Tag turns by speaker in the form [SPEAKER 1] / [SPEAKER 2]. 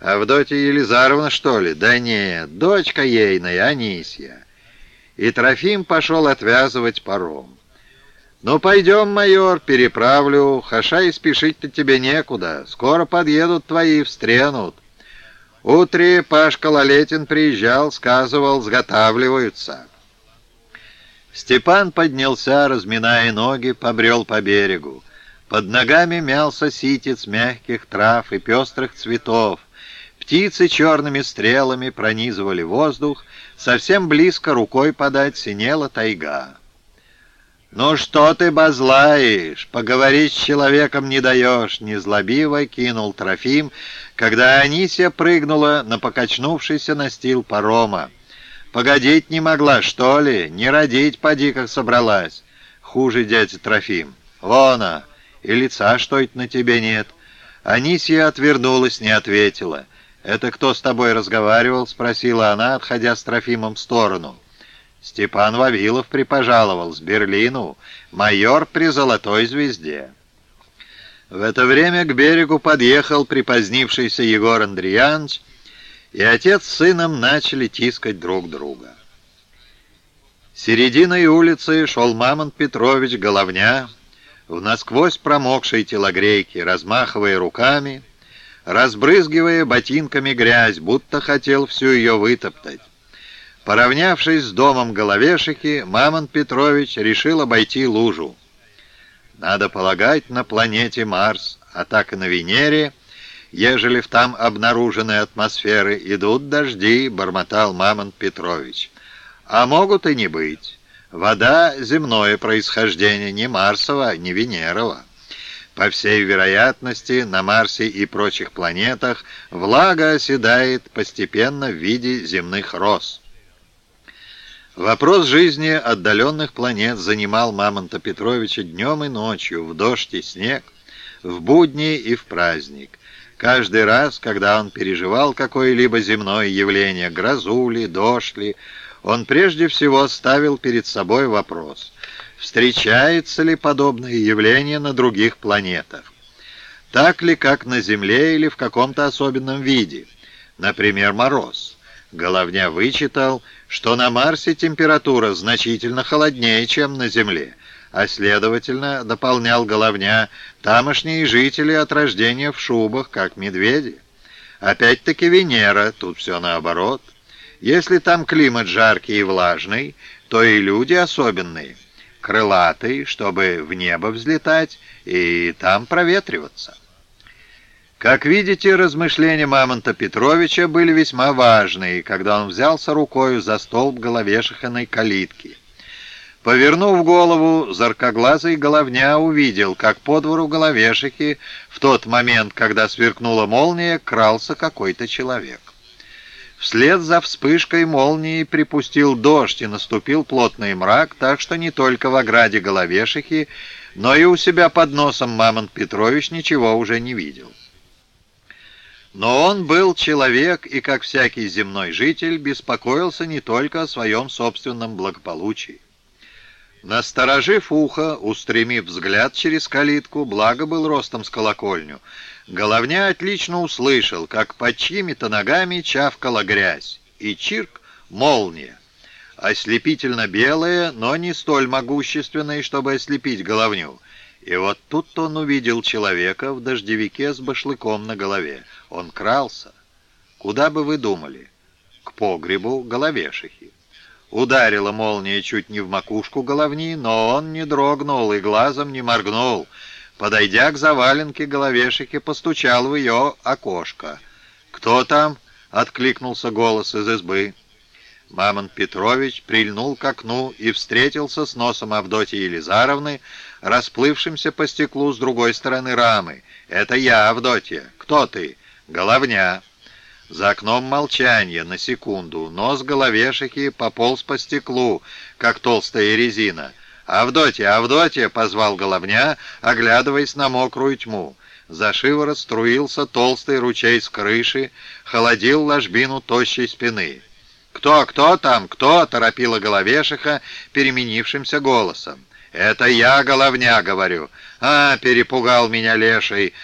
[SPEAKER 1] Авдотья Елизаровна, что ли? Да нет, дочка ейная, Анисья. И Трофим пошел отвязывать паром. «Ну, пойдем, майор, переправлю. Хаша и спешить-то тебе некуда. Скоро подъедут твои, встренут. Утре Пашка Лалетин приезжал, сказывал, сготавливаются». Степан поднялся, разминая ноги, побрел по берегу. Под ногами мялся ситец мягких трав и пестрых цветов. Птицы черными стрелами пронизывали воздух, совсем близко рукой подать синела тайга. «Ну что ты базлаешь? Поговорить с человеком не даешь!» Незлобиво кинул Трофим, когда Анисия прыгнула на покачнувшийся настил парома. Погодить не могла, что ли? Не родить поди, как собралась. Хуже дядя Трофим. Вона, и лица что это на тебе нет. Анисия отвернулась, не ответила. «Это кто с тобой разговаривал?» — спросила она, отходя с Трофимом в сторону. «Степан Вавилов припожаловал с Берлину, майор при золотой звезде». В это время к берегу подъехал припозднившийся Егор Андреянович, и отец с сыном начали тискать друг друга. Серединой улицы шел Мамонт Петрович Головня в насквозь промокшей телогрейке, размахивая руками, разбрызгивая ботинками грязь, будто хотел всю ее вытоптать. Поравнявшись с домом Головешики, Мамонт Петрович решил обойти лужу. Надо полагать, на планете Марс, а так и на Венере — ежели в там обнаруженной атмосферы идут дожди, бормотал Мамонт Петрович. А могут и не быть. Вода — земное происхождение, не Марсово, не Венерова. По всей вероятности, на Марсе и прочих планетах влага оседает постепенно в виде земных роз. Вопрос жизни отдаленных планет занимал Мамонта Петровича днем и ночью, в дождь и снег, в будни и в праздник. Каждый раз, когда он переживал какое-либо земное явление, грозу ли, дождь ли, он прежде всего ставил перед собой вопрос, встречается ли подобное явление на других планетах. Так ли, как на Земле или в каком-то особенном виде, например, мороз. Головня вычитал, что на Марсе температура значительно холоднее, чем на Земле, а следовательно, дополнял Головня, тамошние жители от рождения в шубах, как медведи. Опять-таки Венера, тут все наоборот. Если там климат жаркий и влажный, то и люди особенные, крылатые, чтобы в небо взлетать и там проветриваться. Как видите, размышления Мамонта Петровича были весьма важные, когда он взялся рукою за столб головешиханой калитки. Повернув голову, заркоглазый головня увидел, как по двору головешики в тот момент, когда сверкнула молния, крался какой-то человек. Вслед за вспышкой молнии припустил дождь и наступил плотный мрак, так что не только в ограде головешики, но и у себя под носом Мамонт Петрович ничего уже не видел. Но он был человек и, как всякий земной житель, беспокоился не только о своем собственном благополучии. Насторожив ухо, устремив взгляд через калитку, благо был ростом с колокольню, головня отлично услышал, как под чьими-то ногами чавкала грязь, и чирк — молния. Ослепительно белая, но не столь могущественная, чтобы ослепить головню. И вот тут он увидел человека в дождевике с башлыком на голове. Он крался. Куда бы вы думали? К погребу головешихи. Ударила молния чуть не в макушку головни, но он не дрогнул и глазом не моргнул. Подойдя к заваленке головешики, постучал в ее окошко. «Кто там?» — откликнулся голос из избы. Мамонт Петрович прильнул к окну и встретился с носом Авдотьи Елизаровны, расплывшимся по стеклу с другой стороны рамы. «Это я, Авдотья. Кто ты?» «Головня». За окном молчание на секунду. Нос головешики пополз по стеклу, как толстая резина. «Авдотья, Авдотья!» — позвал головня, оглядываясь на мокрую тьму. За шиворот струился толстый ручей с крыши, холодил ложбину тощей спины. «Кто, кто там, кто?» — торопила головешиха переменившимся голосом. «Это я, головня, говорю». «А, перепугал меня леший!»